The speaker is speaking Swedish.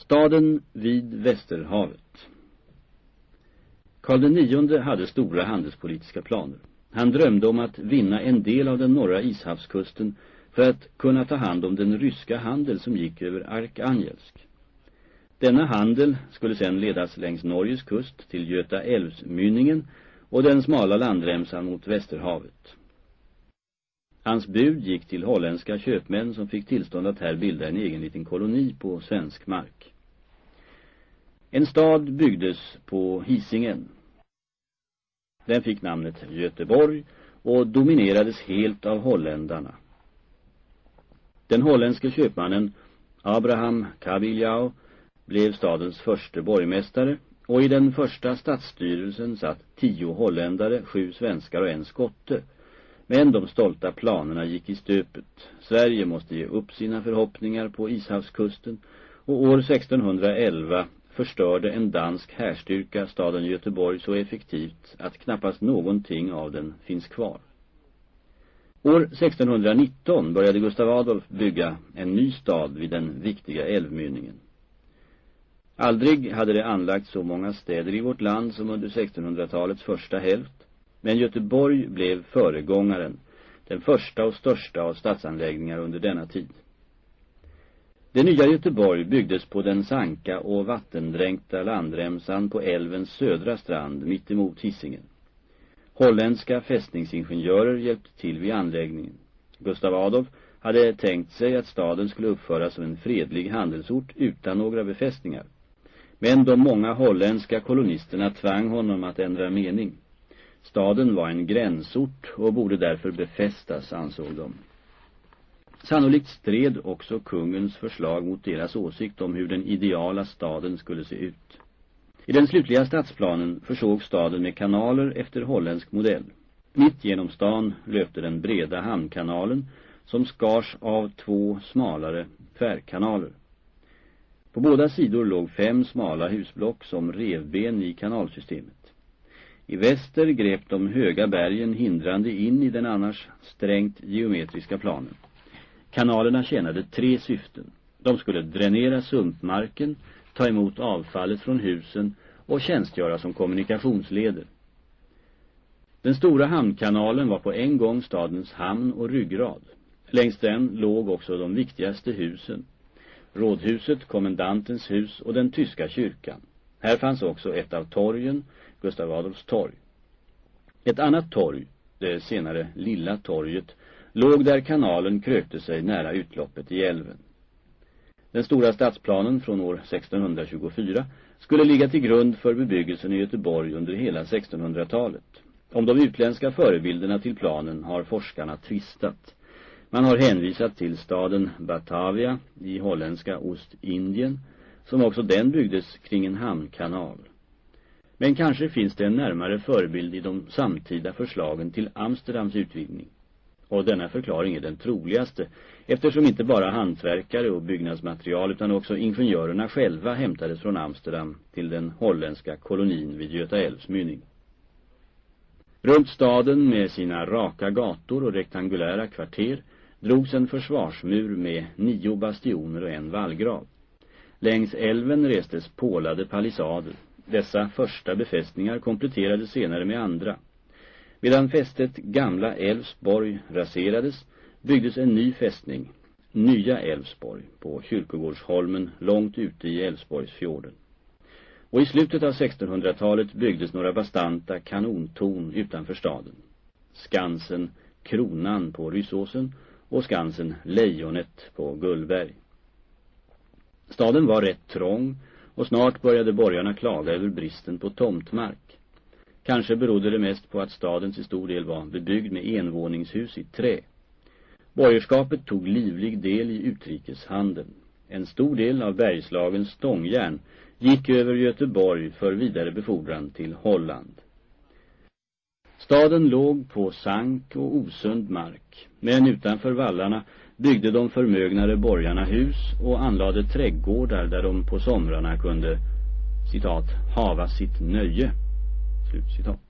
Staden vid Västerhavet Karl IX hade stora handelspolitiska planer. Han drömde om att vinna en del av den norra ishavskusten för att kunna ta hand om den ryska handel som gick över Arkangelsk. Denna handel skulle sedan ledas längs Norges kust till Göta älvsmynningen och den smala landremsan mot Västerhavet. Hans bud gick till holländska köpmän som fick tillstånd att här bilda en egen liten koloni på svensk mark. En stad byggdes på Hisingen. Den fick namnet Göteborg och dominerades helt av holländarna. Den holländske köpmannen Abraham Kabiljau blev stadens första borgmästare och i den första stadsstyrelsen satt tio holländare, sju svenskar och en skotte. Men de stolta planerna gick i stöpet. Sverige måste ge upp sina förhoppningar på Ishavskusten och år 1611 förstörde en dansk härstyrka staden Göteborg så effektivt att knappast någonting av den finns kvar. År 1619 började Gustav Adolf bygga en ny stad vid den viktiga älvmynningen. Aldrig hade det anlagts så många städer i vårt land som under 1600-talets första hälft, men Göteborg blev föregångaren, den första och största av stadsanläggningar under denna tid. Det nya Göteborg byggdes på den sanka och vattendränkta landremsan på älvens södra strand mitt emot Hisingen. Holländska fästningsingenjörer hjälpte till vid anläggningen. Gustav Adolf hade tänkt sig att staden skulle uppföras som en fredlig handelsort utan några befästningar. Men de många holländska kolonisterna tvang honom att ändra mening. Staden var en gränsort och borde därför befästas, ansåg de. Sannolikt stred också kungens förslag mot deras åsikt om hur den ideala staden skulle se ut. I den slutliga stadsplanen försåg staden med kanaler efter holländsk modell. Mitt genom stan löpte den breda hamnkanalen som skars av två smalare tvärkanaler. På båda sidor låg fem smala husblock som revben i kanalsystemet. I väster grep de höga bergen hindrande in i den annars strängt geometriska planen. Kanalerna tjänade tre syften. De skulle dränera sumpmarken, ta emot avfallet från husen och tjänstgöra som kommunikationsleder. Den stora hamnkanalen var på en gång stadens hamn och ryggrad. Längs den låg också de viktigaste husen. Rådhuset, kommendantens hus och den tyska kyrkan. Här fanns också ett av torgen, Gustav Adolfs torg. Ett annat torg, det senare Lilla torget, låg där kanalen krökte sig nära utloppet i älven. Den stora stadsplanen från år 1624 skulle ligga till grund för bebyggelsen i Göteborg under hela 1600-talet. Om de utländska förebilderna till planen har forskarna tvistat. Man har hänvisat till staden Batavia i holländska Ostindien, som också den byggdes kring en hamnkanal. Men kanske finns det en närmare förebild i de samtida förslagen till Amsterdams utvidgning. Och denna förklaring är den troligaste, eftersom inte bara hantverkare och byggnadsmaterial utan också ingenjörerna själva hämtades från Amsterdam till den holländska kolonin vid Göta älvs mynning. Runt staden med sina raka gator och rektangulära kvarter drogs en försvarsmur med nio bastioner och en vallgrav. Längs älven restes pålade palissader. Dessa första befästningar kompletterades senare med andra. Medan fästet Gamla Älvsborg raserades byggdes en ny fästning, Nya Älvsborg, på Kyrkogårdsholmen långt ute i Älvsborgsfjorden. Och i slutet av 1600-talet byggdes några bastanta kanontorn utanför staden. Skansen Kronan på Ryssåsen och Skansen Lejonet på Gullberg. Staden var rätt trång och snart började borgarna klaga över bristen på tomtmark. Kanske berodde det mest på att staden till stor del var bebyggd med envåningshus i trä. Borgerskapet tog livlig del i utrikeshandeln. En stor del av Bergslagens stångjärn gick över Göteborg för vidare befordran till Holland. Staden låg på sank och osund mark, men utanför vallarna byggde de förmögnare borgarna hus och anlade trädgårdar där de på somrarna kunde, citat, hava sitt nöje. Slut citat.